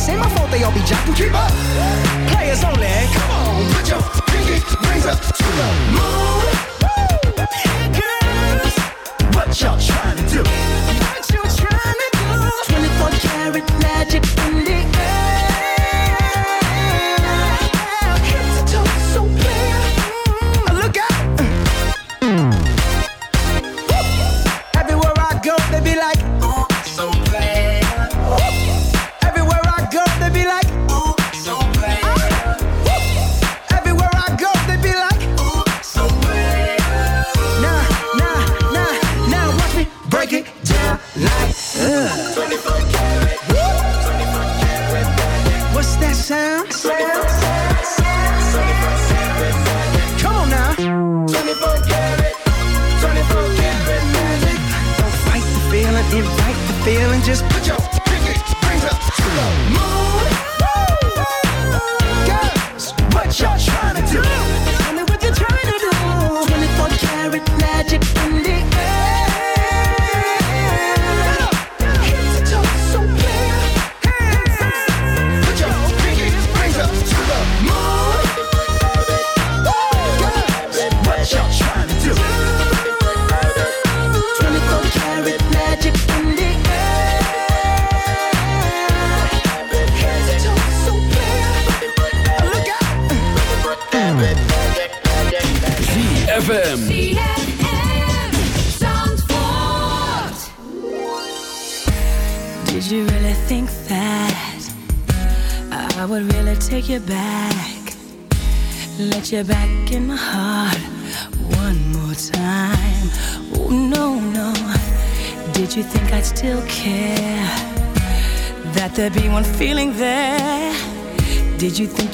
This ain't my fault they all be jocking. Keep up. Players only. Come on, put your pinky rings up to the moon.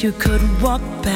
you could walk back.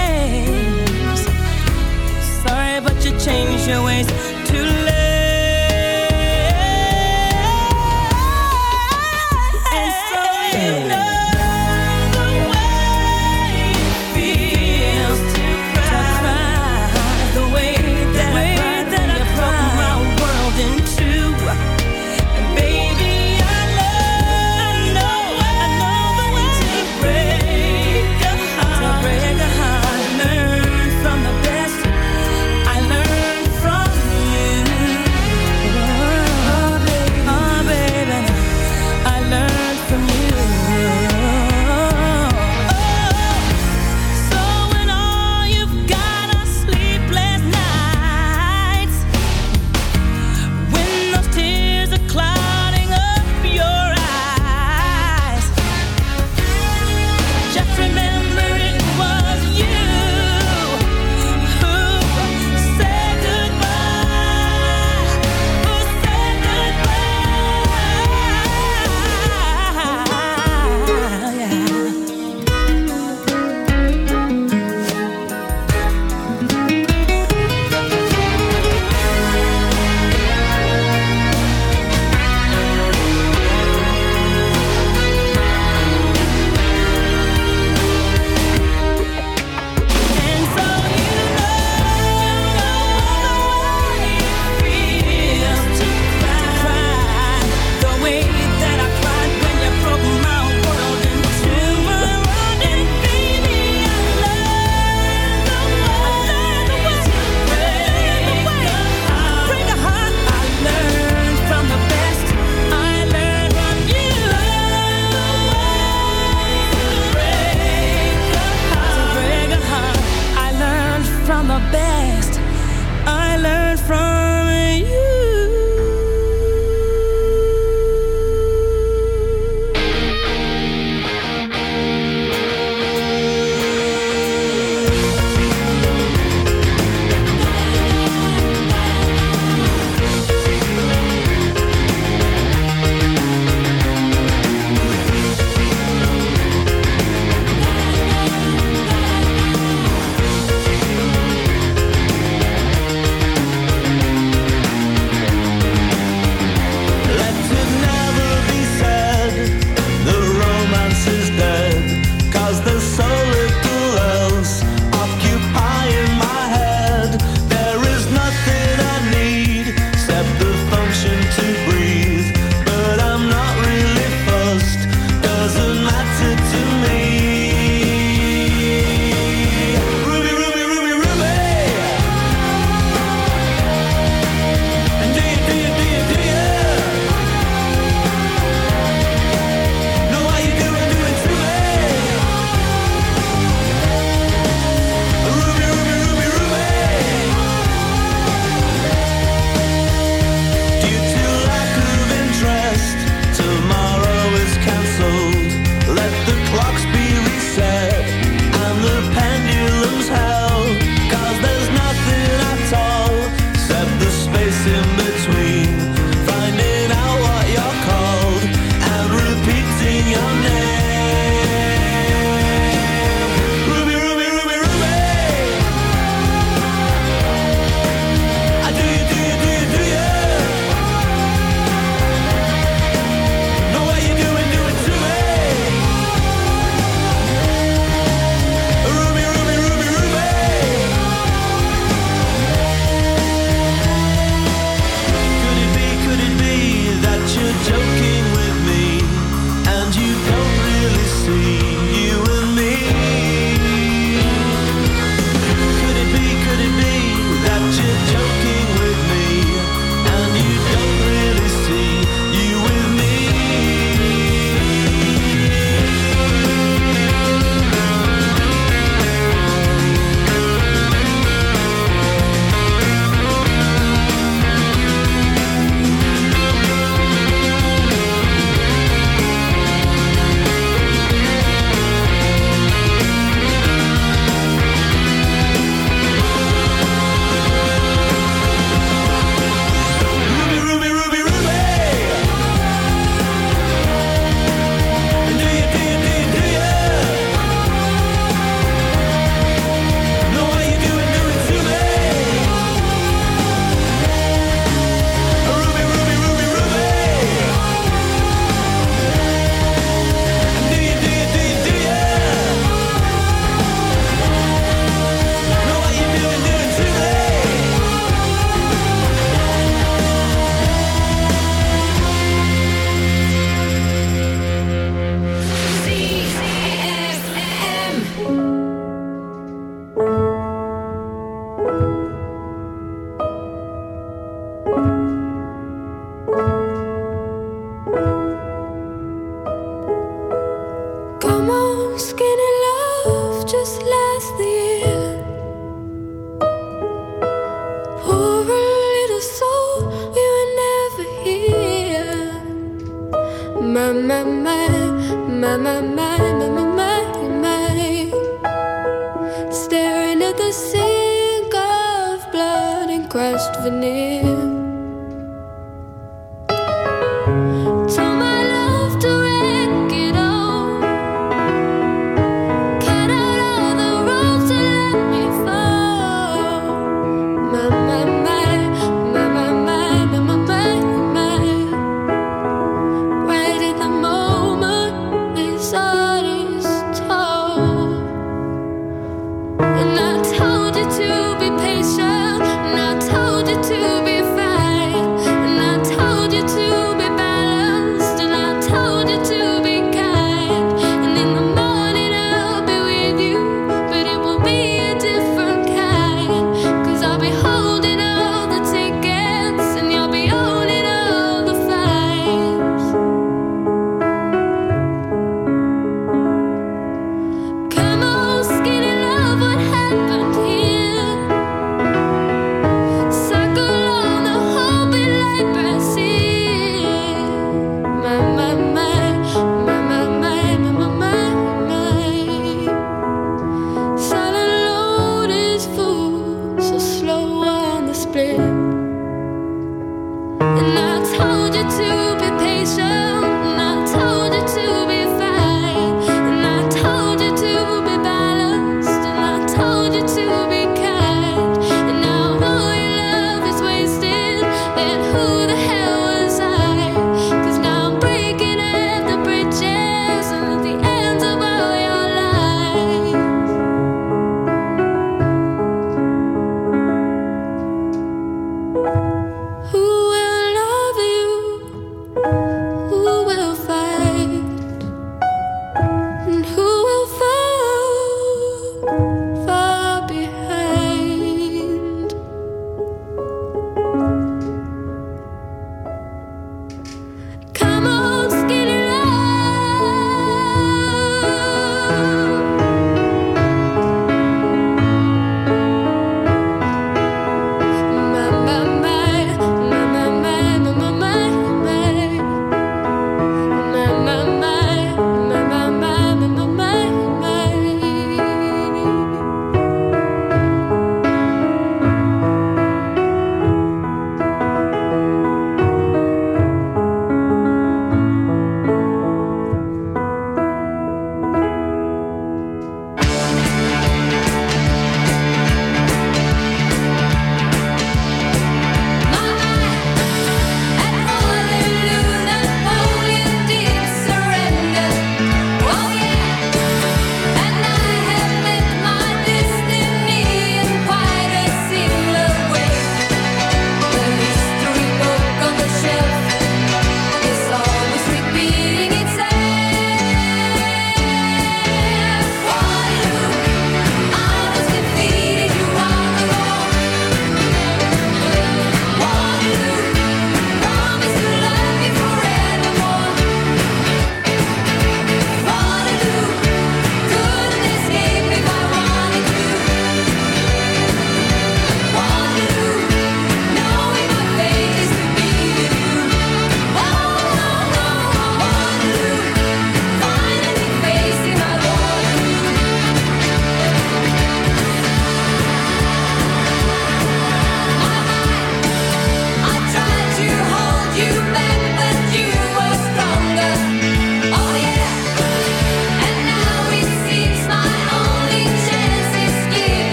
change your ways.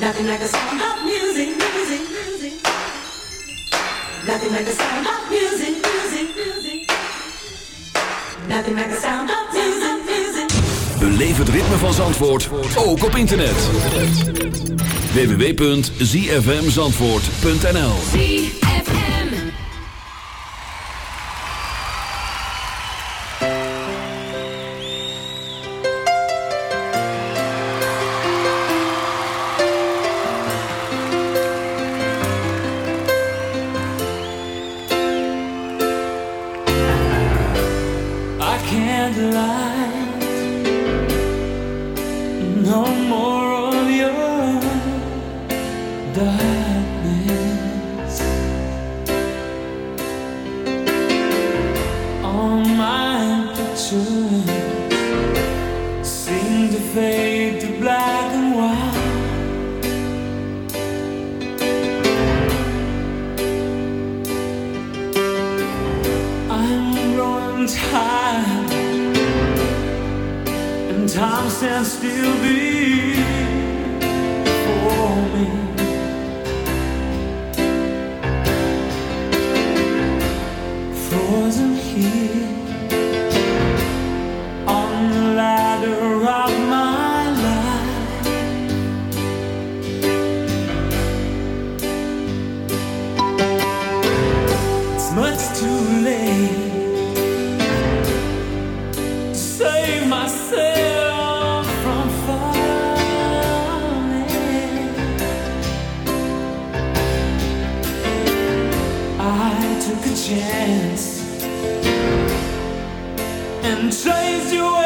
Nothing like the sound of music, music, music. Nothing like the sound of music, music, music. Nothing like the sound of music, music. Beleef het ritme van Zandvoort, ook op internet. www.zfmzandvoort.nl and chased you away.